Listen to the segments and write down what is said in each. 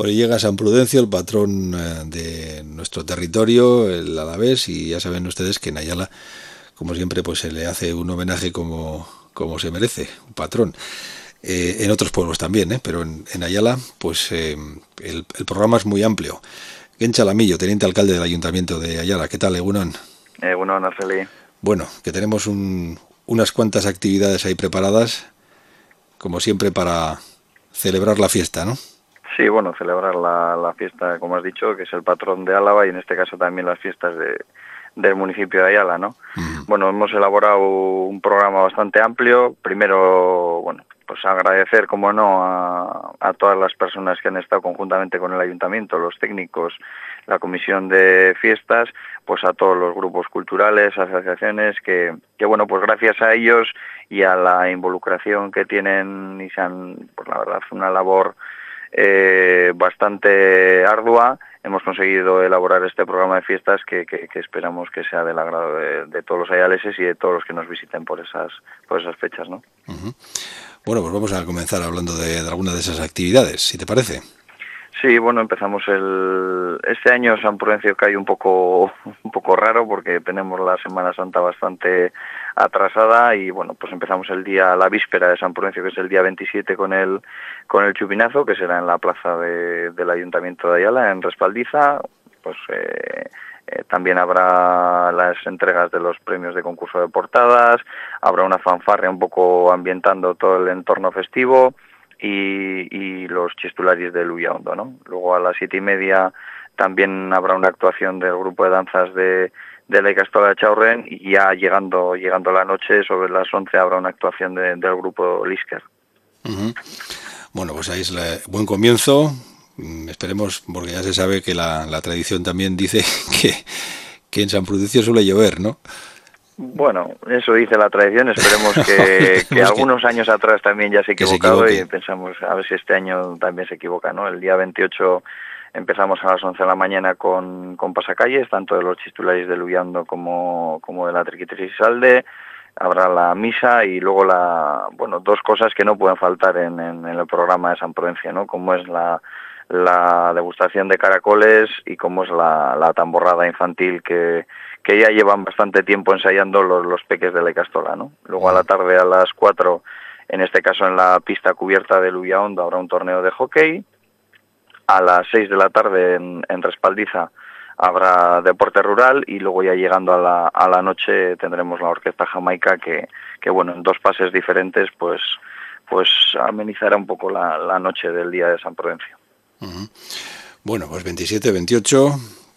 Hoy llega San Prudencio, el patrón eh, de nuestro territorio, el Alavés, y ya saben ustedes que en Ayala, como siempre, pues se le hace un homenaje como, como se merece, un patrón. Eh, en otros pueblos también, ¿eh? pero en, Ayala, pues eh, el, programa es muy amplio. Ken Chalamillo, teniente alcalde del Ayuntamiento de Ayala, ¿qué tal, Egunon? Egunon, Arceli. Bueno, que tenemos unas cuantas actividades ahí preparadas, como siempre, para celebrar la fiesta, ¿no? Sí, bueno, celebrar la, fiesta, como has dicho, que es el patrón de Álava y en este caso también las fiestas de, del municipio de Ayala, ¿no? Bueno, hemos elaborado un programa bastante amplio. Primero, bueno, pues agradecer, como no, a, a, todas las personas que han estado conjuntamente con el ayuntamiento, los técnicos, la comisión de fiestas, pues a todos los grupos culturales, asociaciones, que, que bueno, pues gracias a ellos y a la involucración que tienen y se han, pues la verdad, una labor eh, bastante ardua, hemos conseguido elaborar este programa de fiestas que, esperamos que sea del agrado de, todos los ayaleses y de todos los que nos visiten por esas, por esas fechas. ¿no? Bueno, pues vamos a comenzar hablando de, de alguna de esas actividades, si te parece. Sí, bueno, empezamos el este año San Prudencio cae un poco un poco raro porque tenemos la Semana Santa bastante atrasada y bueno, pues empezamos el día la víspera de San Prudencio que es el día 27 con el con el chupinazo que será en la plaza del Ayuntamiento de Ayala en Respaldiza, pues eh, eh, también habrá las entregas de los premios de concurso de portadas, habrá una fanfarria un poco ambientando todo el entorno festivo y, los chistularis de Luya Hondo, ¿no? Luego a las siete y media también habrá una actuación del grupo de danzas de, de la Castola de Chaurren y ya llegando llegando la noche, sobre las once, habrá una actuación del grupo Lisker. Bueno, pues ahí es el buen comienzo. Mm, esperemos, porque ya se sabe que la, la tradición también dice que, que en San Prudencio suele llover, ¿no? Bueno, eso dice la tradición. Esperemos que, algunos años atrás también ya se ha equivocado y pensamos a ver si este año también se equivoca, ¿no? El día 28 empezamos a las 11 de la mañana con, con pasacalles, tanto de los chistulares de Luyando como, como de la Triquitis y Salde. Habrá la misa y luego la, bueno, dos cosas que no pueden faltar en, en, el programa de San Prudencia, ¿no? Como es la, la degustación de caracoles y como es la, la tamborrada infantil que que ya llevan bastante tiempo ensayando los, los peques de la Castola, ¿no? Luego a la tarde a las 4, en este caso en la pista cubierta de Luya Honda, habrá un torneo de hockey. A las 6 de la tarde en, Respaldiza habrá deporte rural y luego ya llegando a la, a la noche tendremos la orquesta jamaica que, que bueno, en dos pases diferentes pues, pues amenizará un poco la, la noche del día de San Prudencio. Bueno, pues 27, 28,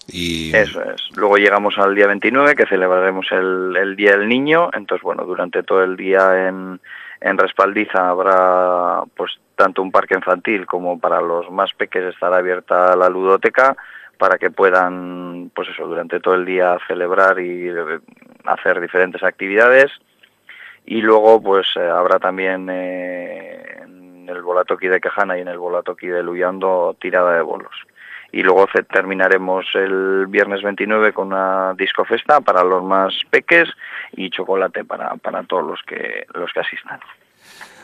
eso es. Luego llegamos al día 29, que celebraremos el, Día del Niño. Entonces, bueno, durante todo el día en, en Respaldiza habrá pues tanto un parque infantil como para los más pequeños estará abierta la ludoteca para que puedan, pues eso, durante todo el día celebrar y eh, hacer diferentes actividades. Y luego, pues eh, habrá también eh, en el Bolatoqui de Quejana y en el Bolatoqui de Luyando tirada de bolos y luego terminaremos el viernes 29 con una disco festa para los más peques y chocolate para, para todos los que los que asistan.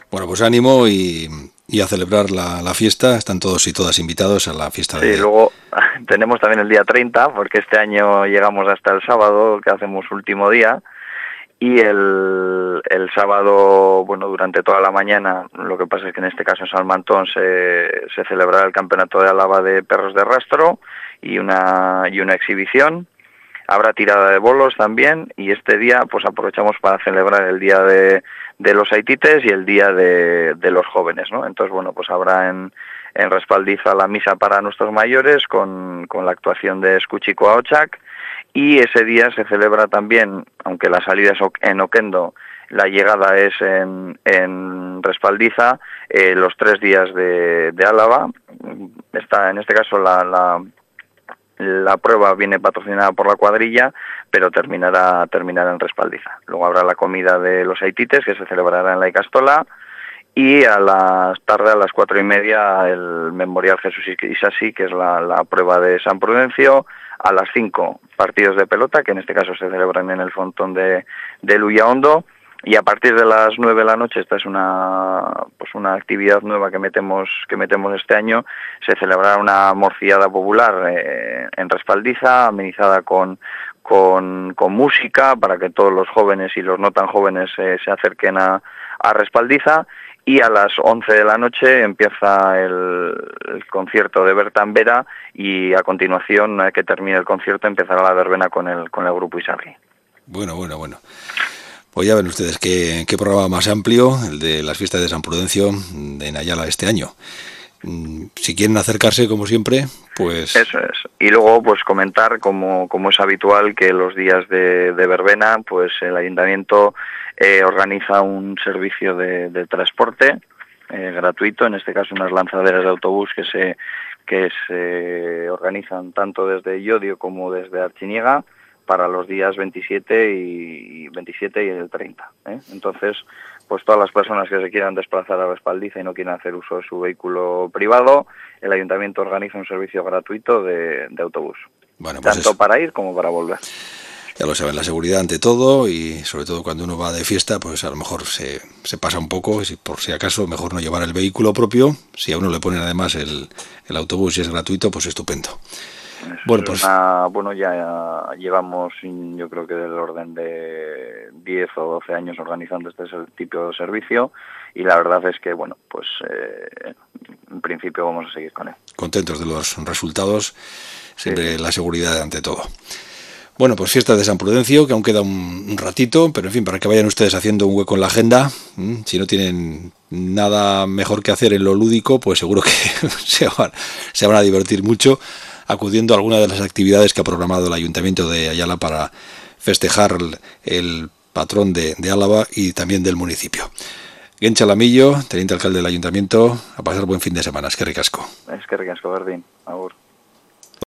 Bueno, pues ánimo y, y a celebrar la, la, fiesta. Están todos y todas invitados a la fiesta. Sí, luego tenemos también el día 30, porque este año llegamos hasta el sábado, que hacemos último día y el, el, sábado, bueno, durante toda la mañana, lo que pasa es que en este caso en Salmantón se, se celebrará el campeonato de alaba de perros de rastro y una, y una exhibición. Habrá tirada de bolos también y este día pues aprovechamos para celebrar el día de, de los haitites y el día de, de los jóvenes, ¿no? Entonces, bueno, pues habrá en, en Respaldiza la misa para nuestros mayores con, con la actuación de Escuchico Aochak y ese día se celebra también, aunque la salida es en Oquendo, la llegada es en, en Respaldiza, eh, los tres días de, Álava. Está, en este caso la, la, la, prueba viene patrocinada por la cuadrilla, pero terminará, terminará en Respaldiza. Luego habrá la comida de los haitites, que se celebrará en la Icastola, y a las tarde, a las cuatro y media, el Memorial Jesús Isasi, que es la, la prueba de San Prudencio, a las 5 partidos de pelota, que en este caso se celebran en el frontón de, de Luya Hondo, y a partir de las 9 de la noche esta es una pues una actividad nueva que metemos que metemos este año se celebrará una morcillada popular eh, en respaldiza amenizada con, con, con música para que todos los jóvenes y los no tan jóvenes eh, se acerquen a, a respaldiza y a las 11 de la noche empieza el, concierto de Bertambera y a continuación, a que termine el concierto, empezará la verbena con el, con el grupo Isarri. Bueno, bueno, bueno. Pues ya ven ustedes qué, qué programa más amplio, el de las fiestas de San Prudencio de Nayala este año. Mm, si quieren acercarse, como siempre, pues... Eso es. Y luego, pues comentar, como, como es habitual, que los días de, de verbena, pues el ayuntamiento eh, organiza un servicio de, transporte eh, gratuito, en este caso unas lanzaderas de autobús que se, que se organizan tanto desde Yodio como desde Archiniega para los días 27 y 27 y el 30. ¿eh? Entonces, pues todas las personas que se quieran desplazar a Respaldiza y no quieran hacer uso de su vehículo privado, el ayuntamiento organiza un servicio gratuito de, autobús. Bueno, pues tanto para ir como para volver ya lo saben, la seguridad ante todo y sobre todo cuando uno va de fiesta, pues a lo mejor se, se pasa un poco, y por si acaso mejor no llevar el vehículo propio, si a uno le ponen además el, el autobús y es gratuito, pues estupendo. Bueno, pues bueno, ya llevamos yo creo que del orden de 10 o 12 años organizando este tipo de servicio y la verdad es que, bueno, pues eh, en principio vamos a seguir con él. Contentos de los resultados, siempre la seguridad ante todo. Bueno, pues fiesta de San Prudencio, que aún queda un, ratito, pero en fin, para que vayan ustedes haciendo un hueco en la agenda, si no tienen nada mejor que hacer en lo lúdico, pues seguro que se van, se van a divertir mucho acudiendo a alguna de las actividades que ha programado el Ayuntamiento de Ayala para festejar el, patrón de, Álava y también del municipio. Gencha Lamillo, teniente alcalde del Ayuntamiento, a pasar buen fin de semana. Es que ricasco. Es que ricasco, Verdín.